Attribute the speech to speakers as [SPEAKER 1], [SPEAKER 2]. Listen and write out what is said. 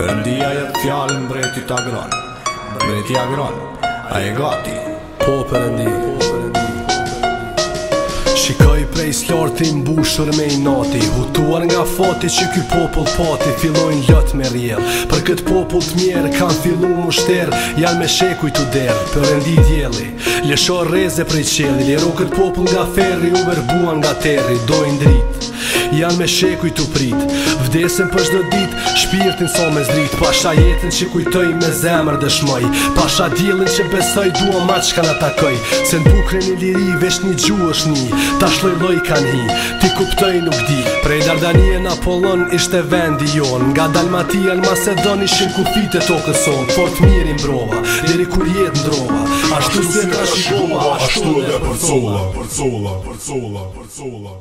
[SPEAKER 1] Përëndia jetë fjallë breti të agronë breti agronë, a e gati Po përëndi po, po, Shikoj prej slorë mbushur me i nati Hutuar nga foti që ky popull pati Filojnë lët me rjel Për këtë popull të mjerë Kanë fillu më shterë Janë me shekuj të derë Përëndi djeli Lëshor reze prej qeli Liru këtë popull nga ferri U verbuan nga terri Dojnë dritë janë me shekuj të prit Vdesën për shdo dit, shpirtin sa so me zrit Pasha jetën që kujtoj me zemër dëshmoj Pasha dilin që besoj Dua ma që na në takoj Se në bukre një liri, vesh një gju është një Ta shloj loj kanë hi, ti kuptoj nuk di Prej Dardanie në ishte vendi jon Nga Dalmatia në Macedon ishin ku fit e tokës on Fort mirin brova, deri kur jetë ndrova ashtu si ta shikova ashtu edhe për cola për
[SPEAKER 2] cola